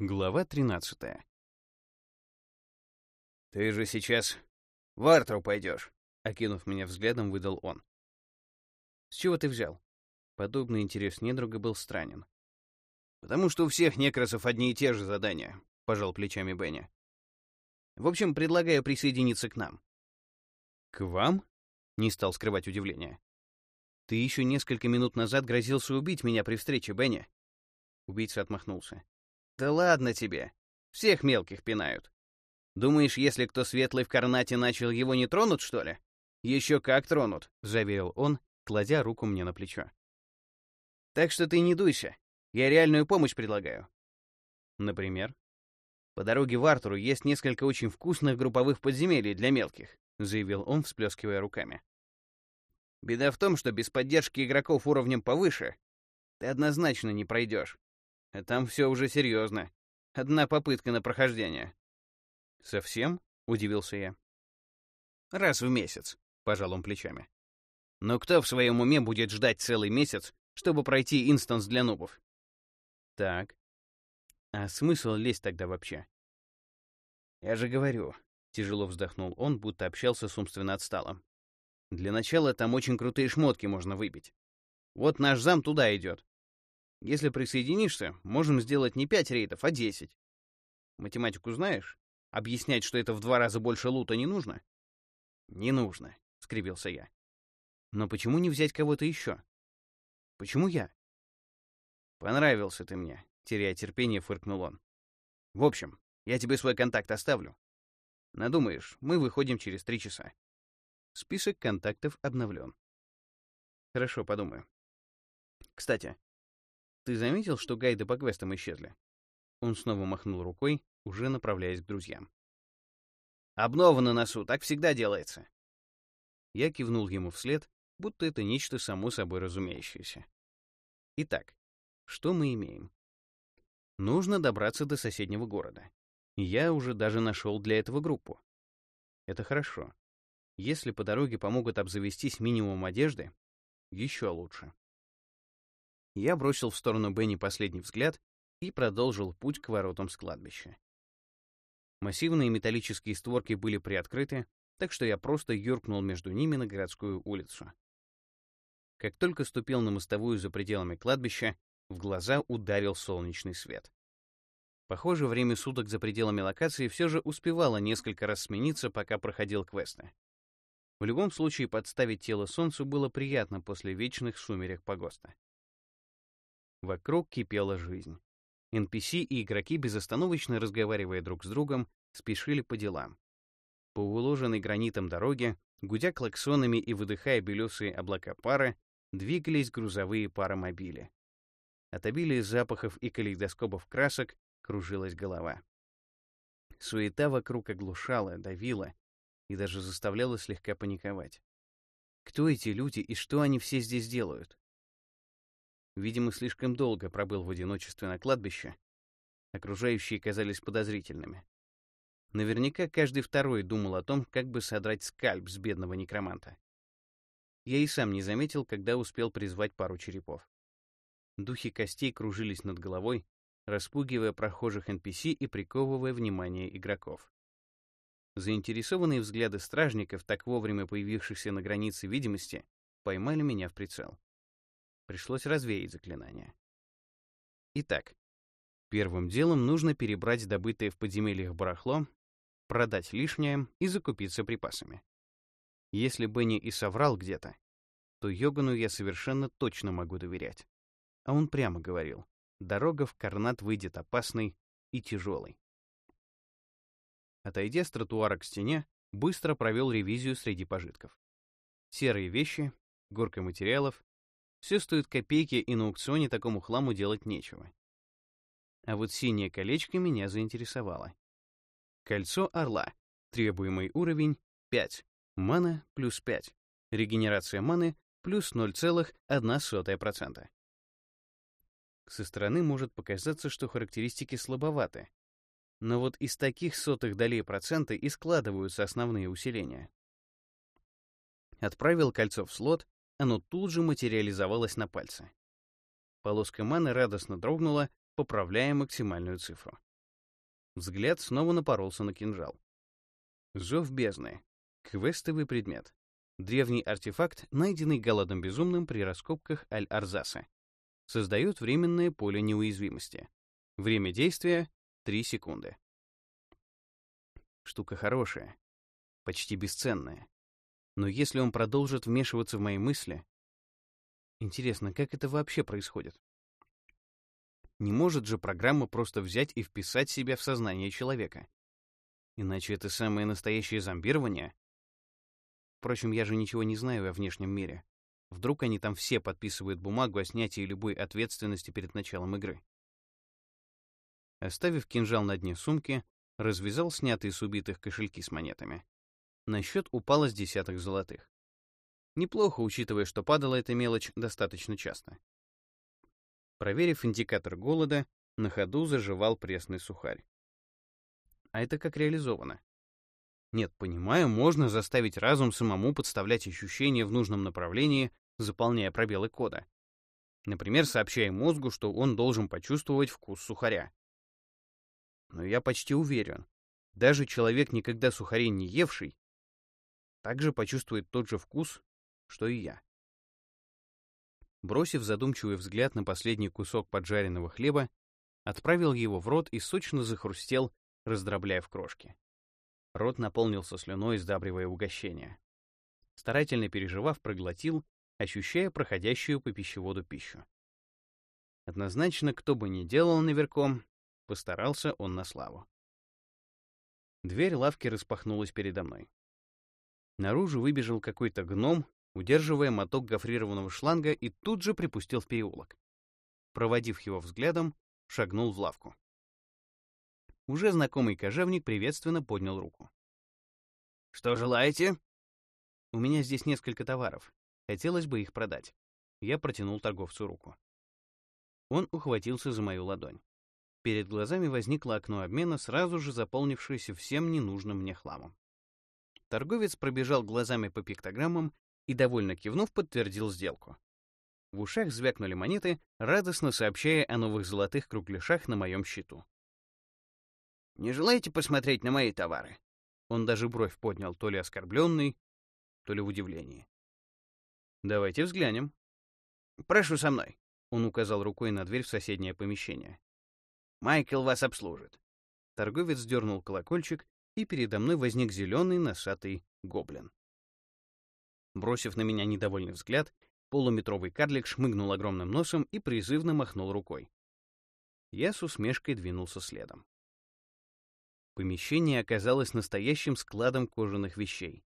Глава 13. «Ты же сейчас в Артру пойдешь», — окинув меня взглядом, выдал он. «С чего ты взял?» Подобный интерес недруга был странен. «Потому что у всех некросов одни и те же задания», — пожал плечами Бенни. «В общем, предлагаю присоединиться к нам». «К вам?» — не стал скрывать удивление. «Ты еще несколько минут назад грозился убить меня при встрече, Бенни». Убийца отмахнулся. «Да ладно тебе. Всех мелких пинают. Думаешь, если кто светлый в карнате начал, его не тронут, что ли? Еще как тронут», — заверил он, кладя руку мне на плечо. «Так что ты не дуйся. Я реальную помощь предлагаю». «Например?» «По дороге в Артуру есть несколько очень вкусных групповых подземелий для мелких», — заявил он, всплескивая руками. «Беда в том, что без поддержки игроков уровнем повыше ты однозначно не пройдешь. А там все уже серьезно. Одна попытка на прохождение. Совсем? Удивился я. Раз в месяц, пожал он плечами. Но кто в своем уме будет ждать целый месяц, чтобы пройти инстанс для нубов? Так. А смысл лезть тогда вообще? Я же говорю, тяжело вздохнул он, будто общался с умственно отсталым. Для начала там очень крутые шмотки можно выбить. Вот наш зам туда идет. Если присоединишься, можем сделать не 5 рейдов, а 10. Математику знаешь? Объяснять, что это в два раза больше лута не нужно? Не нужно, скривился я. Но почему не взять кого-то еще? Почему я? Понравился ты мне, теряя терпение, фыркнул он. В общем, я тебе свой контакт оставлю. Надумаешь, мы выходим через три часа. Список контактов обновлен. Хорошо, подумаю. Кстати, ты заметил, что гайды по квестам исчезли? Он снова махнул рукой, уже направляясь к друзьям. Обнова на носу, так всегда делается. Я кивнул ему вслед, будто это нечто само собой разумеющееся. Итак, что мы имеем? Нужно добраться до соседнего города. Я уже даже нашел для этого группу. Это хорошо. Если по дороге помогут обзавестись минимум одежды, еще лучше. Я бросил в сторону Бенни последний взгляд и продолжил путь к воротам с кладбища. Массивные металлические створки были приоткрыты, так что я просто юркнул между ними на городскую улицу. Как только ступил на мостовую за пределами кладбища, в глаза ударил солнечный свет. Похоже, время суток за пределами локации все же успевало несколько раз смениться, пока проходил квесты. В любом случае, подставить тело солнцу было приятно после вечных сумерек погоста. Вокруг кипела жизнь. NPC и игроки, безостановочно разговаривая друг с другом, спешили по делам. По уложенной гранитом дороге, гудя клаксонами и выдыхая белесые облака пара, двигались грузовые паромобили. От обилия запахов и калейдоскопов красок кружилась голова. Суета вокруг оглушала, давила и даже заставляла слегка паниковать. Кто эти люди и что они все здесь делают? Видимо, слишком долго пробыл в одиночестве на кладбище. Окружающие казались подозрительными. Наверняка каждый второй думал о том, как бы содрать скальп с бедного некроманта. Я и сам не заметил, когда успел призвать пару черепов. Духи костей кружились над головой, распугивая прохожих NPC и приковывая внимание игроков. Заинтересованные взгляды стражников, так вовремя появившихся на границе видимости, поймали меня в прицел. Пришлось развеять заклинание. Итак, первым делом нужно перебрать добытое в подземельях барахло, продать лишнее и закупиться припасами. Если Бенни и соврал где-то, то Йогану я совершенно точно могу доверять. А он прямо говорил, дорога в Карнат выйдет опасной и тяжелой. Отойдя с тротуара к стене, быстро провел ревизию среди пожитков. Серые вещи, горка материалов, все стоит копейки, и на аукционе такому хламу делать нечего. А вот синее колечко меня заинтересовало. Кольцо орла. Требуемый уровень 5. Мана плюс 5. Регенерация маны плюс 0,1%. Со стороны может показаться, что характеристики слабоваты. Но вот из таких сотых долей процента и складываются основные усиления. Отправил кольцо в слот, оно тут же материализовалось на пальце. Полоска маны радостно дрогнула, поправляя максимальную цифру. Взгляд снова напоролся на кинжал. Зов бездны. Квестовый предмет. Древний артефакт, найденный голодом безумным при раскопках Аль-Арзаса. Создает временное поле неуязвимости. Время действия — 3 секунды. Штука хорошая, почти бесценная. Но если он продолжит вмешиваться в мои мысли... Интересно, как это вообще происходит? Не может же программа просто взять и вписать себя в сознание человека. Иначе это самое настоящее зомбирование. Впрочем, я же ничего не знаю о внешнем мире. Вдруг они там все подписывают бумагу о снятии любой ответственности перед началом игры. Оставив кинжал на дне сумки, развязал снятые с убитых кошельки с монетами. На счет упало с десяток золотых. Неплохо, учитывая, что падала эта мелочь достаточно часто. Проверив индикатор голода, на ходу заживал пресный сухарь. А это как реализовано? Нет, понимаю, можно заставить разум самому подставлять ощущения в нужном направлении, заполняя пробелы кода. Например, сообщая мозгу, что он должен почувствовать вкус сухаря. Но я почти уверен, даже человек, никогда сухарей не евший, также почувствует тот же вкус, что и я. Бросив задумчивый взгляд на последний кусок поджаренного хлеба, отправил его в рот и сочно захрустел, раздробляя в крошки. Рот наполнился слюной, сдабривая угощение. Старательно переживав, проглотил, ощущая проходящую по пищеводу пищу. Однозначно, кто бы ни делал наверхом, Постарался он на славу. Дверь лавки распахнулась передо мной. Наружу выбежал какой-то гном, удерживая моток гофрированного шланга, и тут же припустил в переулок. Проводив его взглядом, шагнул в лавку. Уже знакомый кожевник приветственно поднял руку. «Что желаете?» «У меня здесь несколько товаров. Хотелось бы их продать». Я протянул торговцу руку. Он ухватился за мою ладонь. Перед глазами возникло окно обмена, сразу же заполнившееся всем ненужным мне хламом. Торговец пробежал глазами по пиктограммам и, довольно кивнув, подтвердил сделку. В ушах звякнули монеты, радостно сообщая о новых золотых кругляшах на моем счету. «Не желаете посмотреть на мои товары?» Он даже бровь поднял, то ли оскорбленный, то ли в удивлении. «Давайте взглянем». «Прошу со мной», — он указал рукой на дверь в соседнее помещение. Майкл вас обслужит. Торговец дернул колокольчик, и передо мной возник зеленый носатый гоблин. Бросив на меня недовольный взгляд, полуметровый карлик шмыгнул огромным носом и призывно махнул рукой. Я с усмешкой двинулся следом. Помещение оказалось настоящим складом кожаных вещей.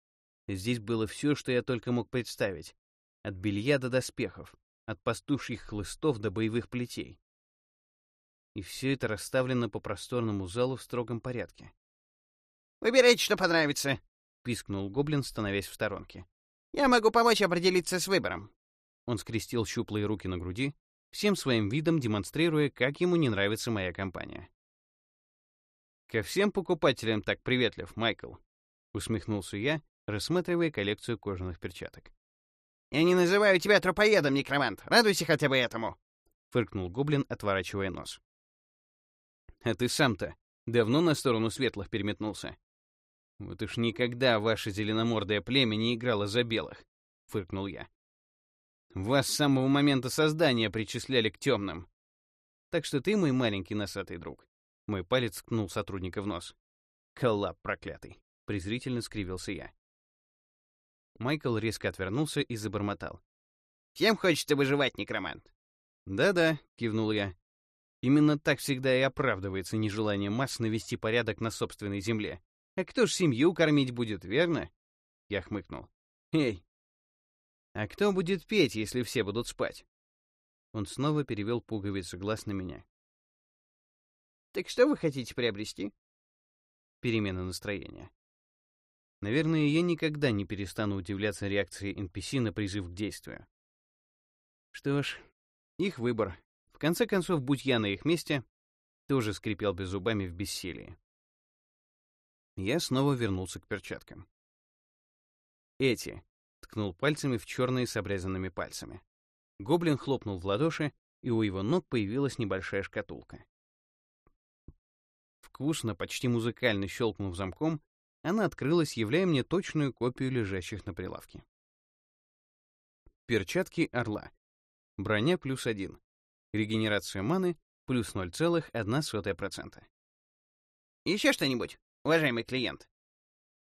Здесь было все, что я только мог представить. От белья до доспехов, от пастушьих хлыстов до боевых плетей и все это расставлено по просторному залу в строгом порядке. «Выбирайте, что понравится», — пискнул гоблин, становясь в сторонке. «Я могу помочь определиться с выбором». Он скрестил щуплые руки на груди, всем своим видом демонстрируя, как ему не нравится моя компания. «Ко всем покупателям так приветлив, Майкл», — усмехнулся я, рассматривая коллекцию кожаных перчаток. «Я не называю тебя трупоедом, некромант. Радуйся хотя бы этому», — фыркнул гоблин, отворачивая нос. А ты сам-то давно на сторону светлых переметнулся? Вот уж никогда ваше зеленомордое племя не играло за белых, фыркнул я. Вас с самого момента создания причисляли к темным. Так что ты мой маленький носатый друг. Мой палец ткнул сотрудника в нос. Коллап проклятый. Презрительно скривился я. Майкл резко отвернулся и забормотал. «Кем хочется выживать, некромант?» «Да-да», — кивнул я. Именно так всегда и оправдывается нежелание масс навести порядок на собственной земле. А кто ж семью кормить будет, верно? Я хмыкнул. Эй, а кто будет петь, если все будут спать? Он снова перевел пуговицы глаз на меня. Так что вы хотите приобрести? Перемена настроения. Наверное, я никогда не перестану удивляться реакции NPC на призыв к действию. Что ж, их выбор, в конце концов, будь я на их месте, тоже скрипел бы зубами в бессилии. Я снова вернулся к перчаткам. «Эти», — ткнул пальцами в черные с обрезанными пальцами. Гоблин хлопнул в ладоши, и у его ног появилась небольшая шкатулка. В Искусно, почти музыкально щелкнув замком, она открылась, являя мне точную копию лежащих на прилавке. Перчатки орла. Броня плюс один. Регенерация маны плюс 0,1%. Еще что-нибудь, уважаемый клиент?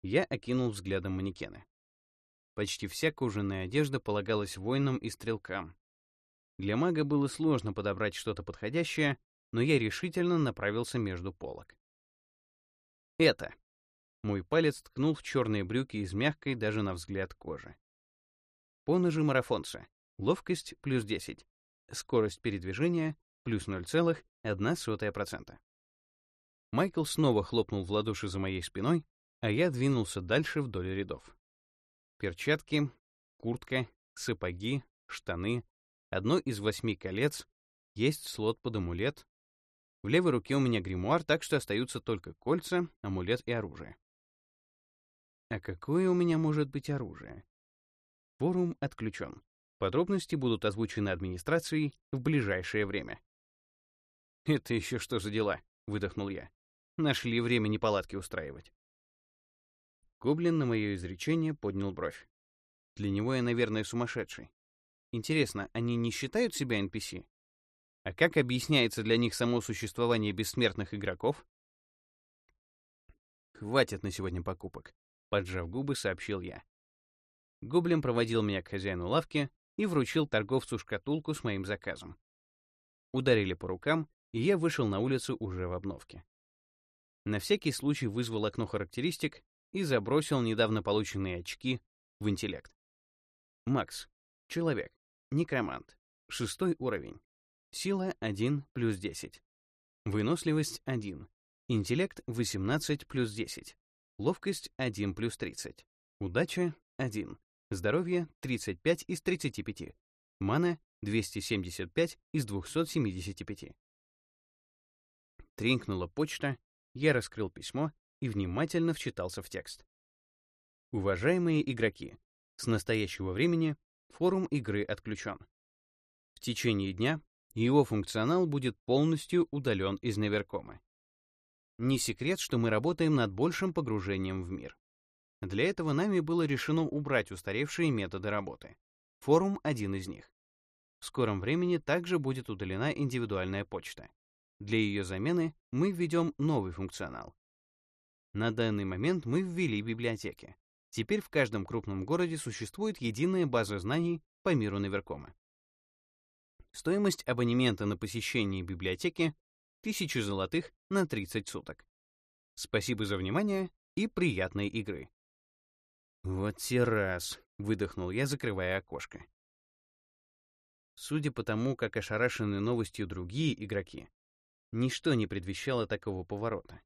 Я окинул взглядом манекены. Почти вся кожаная одежда полагалась воинам и стрелкам. Для мага было сложно подобрать что-то подходящее, но я решительно направился между полок. Это. Мой палец ткнул в черные брюки из мягкой даже на взгляд кожи. Поножи марафонца. Ловкость плюс 10. Скорость передвижения плюс 0,1%. Майкл снова хлопнул в ладоши за моей спиной, а я двинулся дальше вдоль рядов. Перчатки, куртка, сапоги, штаны, одно из восьми колец, есть слот под амулет. В левой руке у меня гримуар, так что остаются только кольца, амулет и оружие. А какое у меня может быть оружие? Форум отключен. Подробности будут озвучены администрацией в ближайшее время. «Это еще что за дела?» — выдохнул я. «Нашли время неполадки устраивать». Гоблин на мое изречение поднял бровь. Для него я, наверное, сумасшедший. Интересно, они не считают себя NPC? А как объясняется для них само существование бессмертных игроков? Хватит на сегодня покупок, поджав губы, сообщил я. Гоблин проводил меня к хозяину лавки и вручил торговцу шкатулку с моим заказом. Ударили по рукам, и я вышел на улицу уже в обновке. На всякий случай вызвал окно характеристик и забросил недавно полученные очки в интеллект. Макс. Человек. Некромант. Шестой уровень. Сила 1 плюс 10. Выносливость 1. Интеллект 18 плюс 10. Ловкость 1 плюс 30. Удача 1. Здоровье 35 из 35. Мана 275 из 275. Тринкнула почта, я раскрыл письмо и внимательно вчитался в текст. Уважаемые игроки, с настоящего времени форум игры отключен. В течение дня его функционал будет полностью удален из Неверкома. Не секрет, что мы работаем над большим погружением в мир. Для этого нами было решено убрать устаревшие методы работы. Форум — один из них. В скором времени также будет удалена индивидуальная почта. Для ее замены мы введем новый функционал. На данный момент мы ввели библиотеки. Теперь в каждом крупном городе существует единая база знаний по миру Наверкома. Стоимость абонемента на посещение библиотеки — 1000 золотых на 30 суток. Спасибо за внимание и приятной игры. «Вот те раз!» — выдохнул я, закрывая окошко. Судя по тому, как ошарашены новостью другие игроки, ничто не предвещало такого поворота.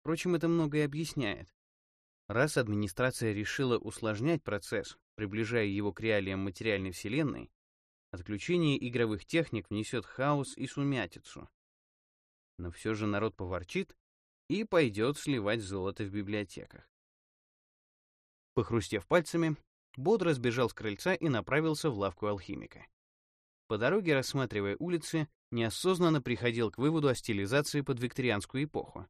Впрочем, это многое объясняет. Раз администрация решила усложнять процесс, приближая его к реалиям материальной вселенной, отключение игровых техник внесет хаос и сумятицу. Но все же народ поворчит и пойдет сливать золото в библиотеках. Похрустев пальцами, бодро сбежал с крыльца и направился в лавку алхимика. По дороге, рассматривая улицы, неосознанно приходил к выводу о стилизации под викторианскую эпоху.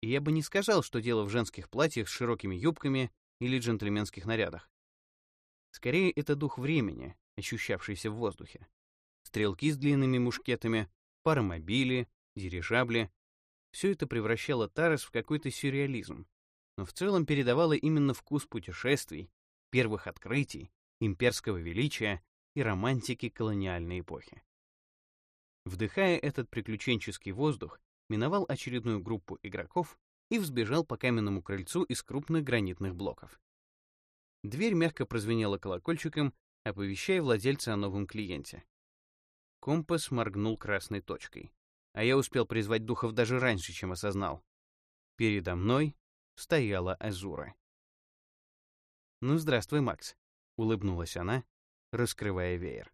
И я бы не сказал, что дело в женских платьях с широкими юбками или джентльменских нарядах. Скорее, это дух времени, ощущавшийся в воздухе. Стрелки с длинными мушкетами, паромобили, дирижабли — все это превращало Тарас в какой-то сюрреализм, но в целом передавала именно вкус путешествий, первых открытий, имперского величия и романтики колониальной эпохи. Вдыхая этот приключенческий воздух, миновал очередную группу игроков и взбежал по каменному крыльцу из крупных гранитных блоков. Дверь мягко прозвенела колокольчиком, оповещая владельца о новом клиенте. Компас моргнул красной точкой, а я успел призвать духов даже раньше, чем осознал. Передо мной стояла Азура. «Ну, здравствуй, Макс», — улыбнулась она, раскрывая веер.